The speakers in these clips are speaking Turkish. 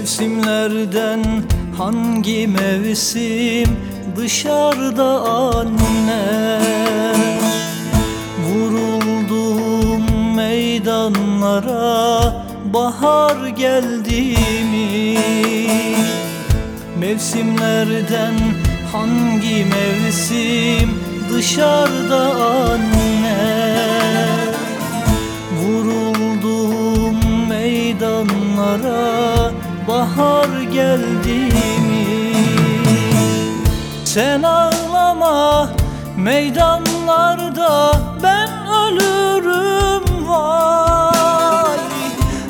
Mevsimlerden hangi mevsim dışarıda anne? Vuruldum meydanlara bahar geldi mi? Mevsimlerden hangi mevsim dışarıda anne Sen ağlama meydanlarda ben ölürüm vay.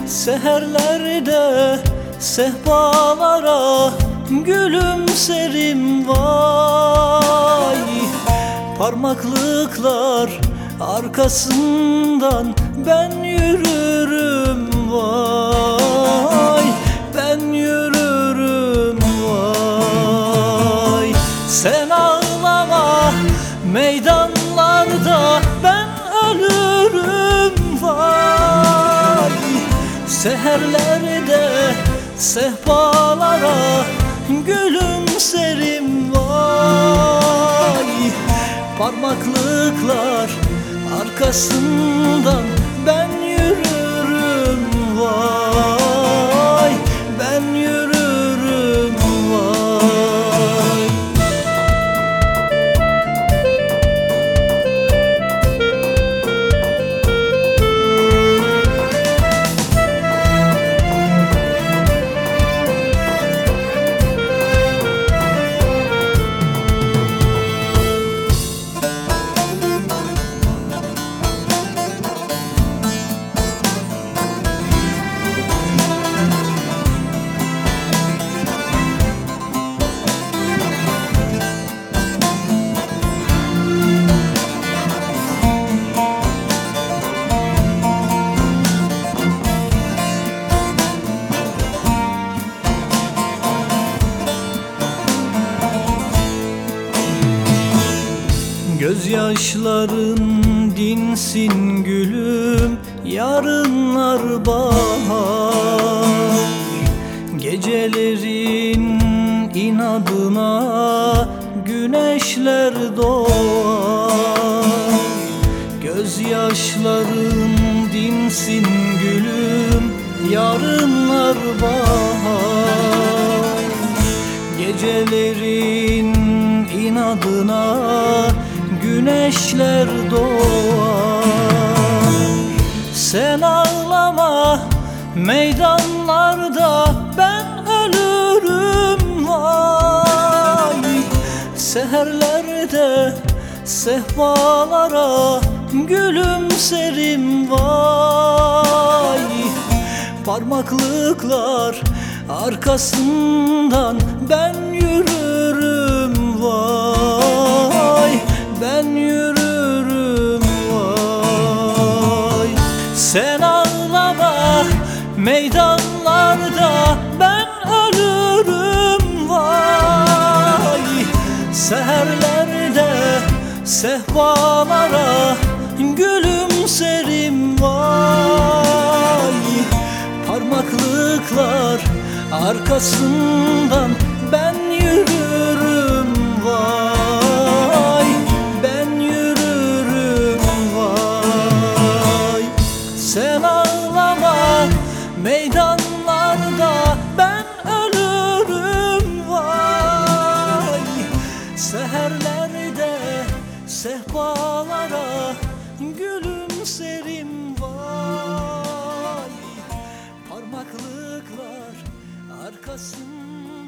Seherlerde sehpalara gülümserim vay. Parmaklıklar arkasından ben yürürüm vay Seherlerde sehpalara gülümserim vay. Parmaklıklar arkasından ben Gözyaşların dinsin gülüm Yarınlar bahar. Gecelerin inadına Güneşler doğar. Gözyaşların dinsin gülüm Yarınlar bahar. Gecelerin inadına güneşler doğar. Sen ağlama meydanlarda ben ölürüm vay. Seherlerde sehpalara gülümserim vay. Parmaklıklar arkasından ben sehpalara gülümserim vay. Parmaklıklar arkasından ben yürürüm vay. Ben yürürüm vay. Sen ağlama meydanlarda dağlara gülüm serim vay. Parmaklıklar arkasında